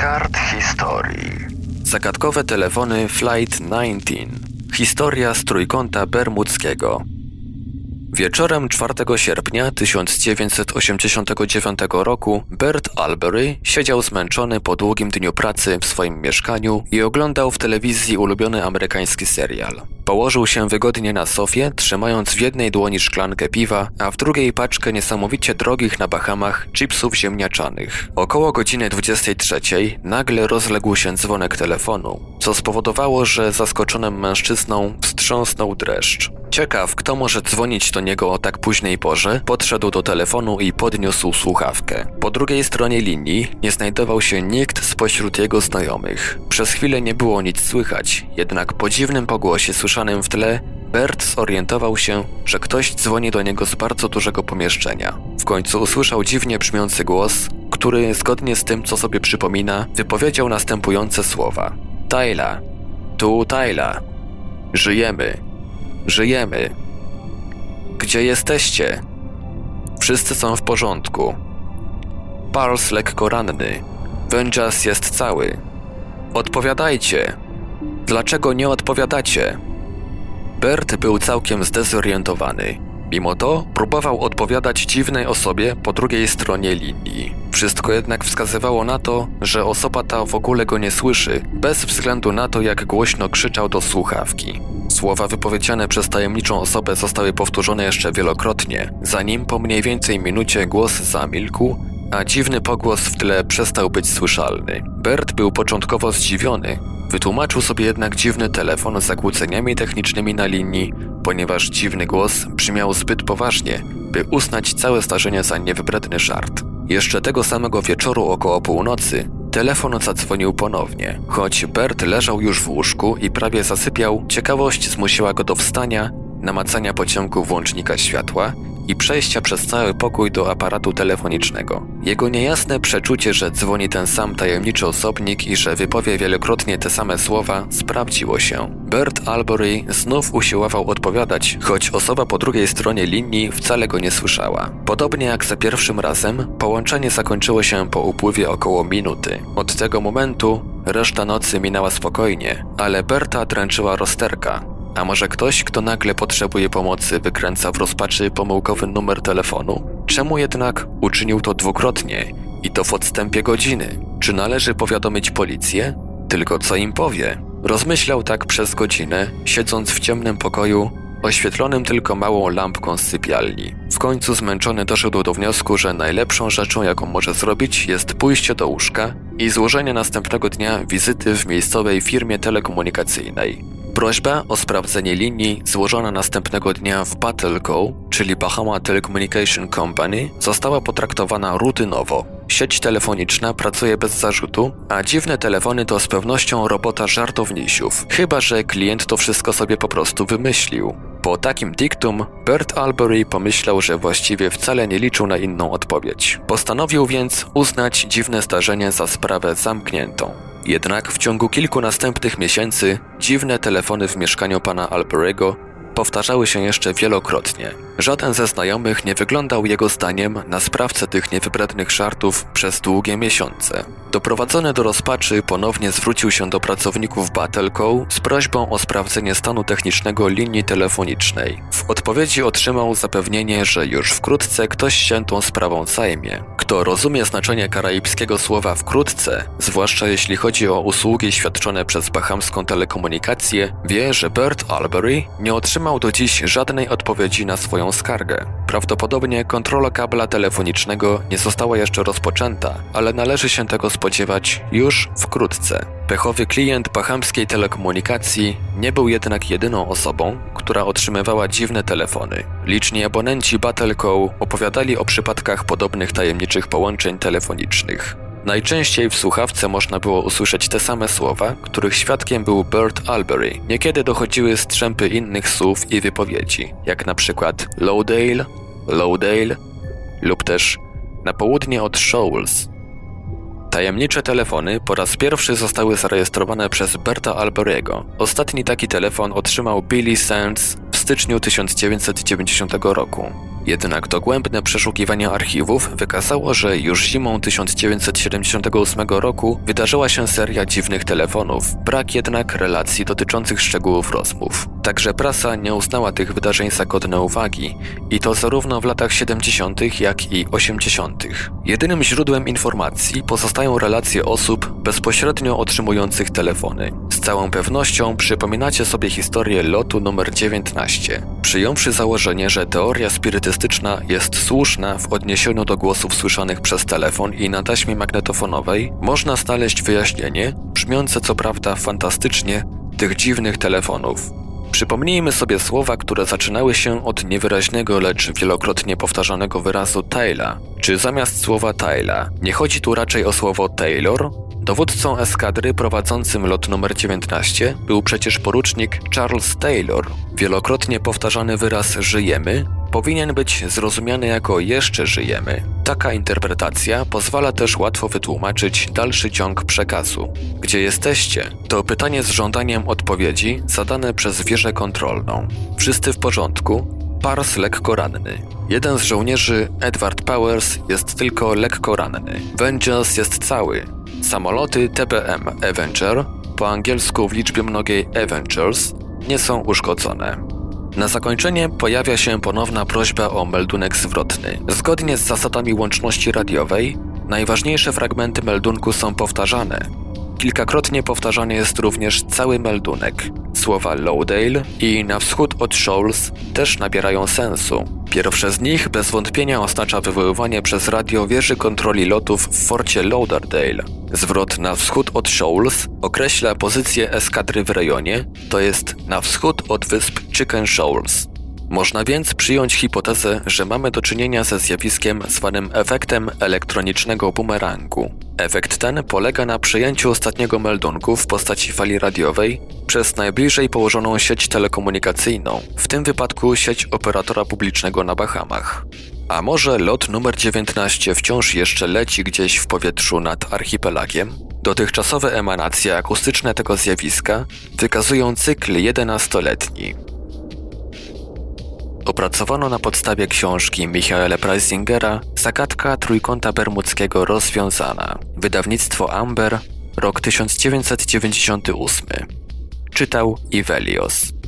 kart historii. Zagadkowe telefony Flight 19. Historia z trójkąta bermudzkiego. Wieczorem 4 sierpnia 1989 roku Bert Albury siedział zmęczony po długim dniu pracy w swoim mieszkaniu i oglądał w telewizji ulubiony amerykański serial. Położył się wygodnie na sofie, trzymając w jednej dłoni szklankę piwa, a w drugiej paczkę niesamowicie drogich na Bahamach chipsów ziemniaczanych. Około godziny 23 nagle rozległ się dzwonek telefonu, co spowodowało, że zaskoczonym mężczyzną wstrząsnął dreszcz. Ciekaw, kto może dzwonić do niego o tak późnej porze, podszedł do telefonu i podniósł słuchawkę. Po drugiej stronie linii nie znajdował się nikt spośród jego znajomych. Przez chwilę nie było nic słychać, jednak po dziwnym pogłosie słyszanym w tle Bert zorientował się, że ktoś dzwoni do niego z bardzo dużego pomieszczenia. W końcu usłyszał dziwnie brzmiący głos, który, zgodnie z tym, co sobie przypomina, wypowiedział następujące słowa. Tyla, tu Tyla. Żyjemy. Żyjemy. Gdzie jesteście? Wszyscy są w porządku. Pals lekko ranny. Wędżas jest cały. Odpowiadajcie. Dlaczego nie odpowiadacie? Bert był całkiem zdezorientowany. Mimo to próbował odpowiadać dziwnej osobie po drugiej stronie linii. Wszystko jednak wskazywało na to, że osoba ta w ogóle go nie słyszy, bez względu na to, jak głośno krzyczał do słuchawki. Słowa wypowiedziane przez tajemniczą osobę zostały powtórzone jeszcze wielokrotnie, zanim po mniej więcej minucie głos zamilkł, a dziwny pogłos w tle przestał być słyszalny. Bert był początkowo zdziwiony, wytłumaczył sobie jednak dziwny telefon z zakłóceniami technicznymi na linii, ponieważ dziwny głos brzmiał zbyt poważnie, by uznać całe zdarzenie za niewybredny żart. Jeszcze tego samego wieczoru około północy telefon zadzwonił ponownie. Choć Bert leżał już w łóżku i prawie zasypiał, ciekawość zmusiła go do wstania, namacania pociągu włącznika światła i przejścia przez cały pokój do aparatu telefonicznego. Jego niejasne przeczucie, że dzwoni ten sam tajemniczy osobnik i że wypowie wielokrotnie te same słowa, sprawdziło się. Bert Albury znów usiłował odpowiadać, choć osoba po drugiej stronie linii wcale go nie słyszała. Podobnie jak za pierwszym razem, połączenie zakończyło się po upływie około minuty. Od tego momentu reszta nocy minęła spokojnie, ale Berta dręczyła rozterka. A może ktoś, kto nagle potrzebuje pomocy, wykręca w rozpaczy pomyłkowy numer telefonu? Czemu jednak uczynił to dwukrotnie i to w odstępie godziny? Czy należy powiadomić policję? Tylko co im powie? Rozmyślał tak przez godzinę, siedząc w ciemnym pokoju, oświetlonym tylko małą lampką z sypialni. W końcu zmęczony doszedł do wniosku, że najlepszą rzeczą, jaką może zrobić, jest pójście do łóżka i złożenie następnego dnia wizyty w miejscowej firmie telekomunikacyjnej. Prośba o sprawdzenie linii złożona następnego dnia w Battleco, czyli Bahama Telecommunication Company, została potraktowana rutynowo. Sieć telefoniczna pracuje bez zarzutu, a dziwne telefony to z pewnością robota żartownisiów, chyba że klient to wszystko sobie po prostu wymyślił. Po takim diktum Bert Albury pomyślał, że właściwie wcale nie liczył na inną odpowiedź. Postanowił więc uznać dziwne zdarzenie za sprawę zamkniętą. Jednak w ciągu kilku następnych miesięcy dziwne telefony w mieszkaniu pana Albury'ego powtarzały się jeszcze wielokrotnie. Żaden ze znajomych nie wyglądał jego zdaniem na sprawcę tych niewybrednych żartów przez długie miesiące. Doprowadzony do rozpaczy ponownie zwrócił się do pracowników Battleco z prośbą o sprawdzenie stanu technicznego linii telefonicznej. W odpowiedzi otrzymał zapewnienie, że już wkrótce ktoś się tą sprawą zajmie. Kto rozumie znaczenie karaibskiego słowa wkrótce, zwłaszcza jeśli chodzi o usługi świadczone przez bahamską telekomunikację, wie, że Bert Albury nie otrzymał do dziś żadnej odpowiedzi na swoją skargę. Prawdopodobnie kontrola kabla telefonicznego nie została jeszcze rozpoczęta, ale należy się tego spodziewać już wkrótce. Pechowy klient bahamskiej telekomunikacji nie był jednak jedyną osobą, która otrzymywała dziwne telefony. Liczni abonenci Battleco opowiadali o przypadkach podobnych tajemniczych połączeń telefonicznych. Najczęściej w słuchawce można było usłyszeć te same słowa, których świadkiem był Bert Albury. Niekiedy dochodziły strzępy innych słów i wypowiedzi, jak na przykład Lowdale, Lowdale lub też na południe od Shoals. Tajemnicze telefony po raz pierwszy zostały zarejestrowane przez Berta Albury'ego. Ostatni taki telefon otrzymał Billy Sands styczniu 1990 roku. Jednak dogłębne przeszukiwanie archiwów wykazało, że już zimą 1978 roku wydarzyła się seria dziwnych telefonów, brak jednak relacji dotyczących szczegółów rozmów. Także prasa nie uznała tych wydarzeń za godne uwagi i to zarówno w latach 70., jak i 80. Jedynym źródłem informacji pozostają relacje osób bezpośrednio otrzymujących telefony. Z całą pewnością przypominacie sobie historię lotu numer 19, przyjąwszy założenie, że teoria spirytystyczna jest słuszna w odniesieniu do głosów słyszanych przez telefon i na taśmie magnetofonowej, można znaleźć wyjaśnienie, brzmiące co prawda fantastycznie, tych dziwnych telefonów. Przypomnijmy sobie słowa, które zaczynały się od niewyraźnego, lecz wielokrotnie powtarzanego wyrazu Taylor. Czy zamiast słowa Taylor nie chodzi tu raczej o słowo Taylor? Dowódcą eskadry prowadzącym lot numer 19 był przecież porucznik Charles Taylor. Wielokrotnie powtarzany wyraz żyjemy powinien być zrozumiany jako jeszcze żyjemy. Taka interpretacja pozwala też łatwo wytłumaczyć dalszy ciąg przekazu. Gdzie jesteście? To pytanie z żądaniem odpowiedzi zadane przez wieżę kontrolną. Wszyscy w porządku? Pars lekko ranny. Jeden z żołnierzy, Edward Powers, jest tylko lekko ranny. Vengeance jest cały. Samoloty TBM Avenger, po angielsku w liczbie mnogiej Avengers, nie są uszkodzone. Na zakończenie pojawia się ponowna prośba o meldunek zwrotny. Zgodnie z zasadami łączności radiowej, najważniejsze fragmenty meldunku są powtarzane. Kilkakrotnie powtarzany jest również cały meldunek. Słowa Lowdale i na wschód od Shoals też nabierają sensu. Pierwsze z nich bez wątpienia oznacza wywoływanie przez radio wieży kontroli lotów w forcie Lauderdale. Zwrot na wschód od Shoals określa pozycję eskadry w rejonie, to jest na wschód od wysp Chicken Shoals. Można więc przyjąć hipotezę, że mamy do czynienia ze zjawiskiem zwanym efektem elektronicznego bumerangu. Efekt ten polega na przejęciu ostatniego meldunku w postaci fali radiowej przez najbliżej położoną sieć telekomunikacyjną, w tym wypadku sieć operatora publicznego na Bahamach. A może lot numer 19 wciąż jeszcze leci gdzieś w powietrzu nad archipelagiem? Dotychczasowe emanacje akustyczne tego zjawiska wykazują cykl 11-letni. Opracowano na podstawie książki Michaela Preisingera Zagadka Trójkąta Bermudzkiego rozwiązana. Wydawnictwo Amber, rok 1998. Czytał Ivelios.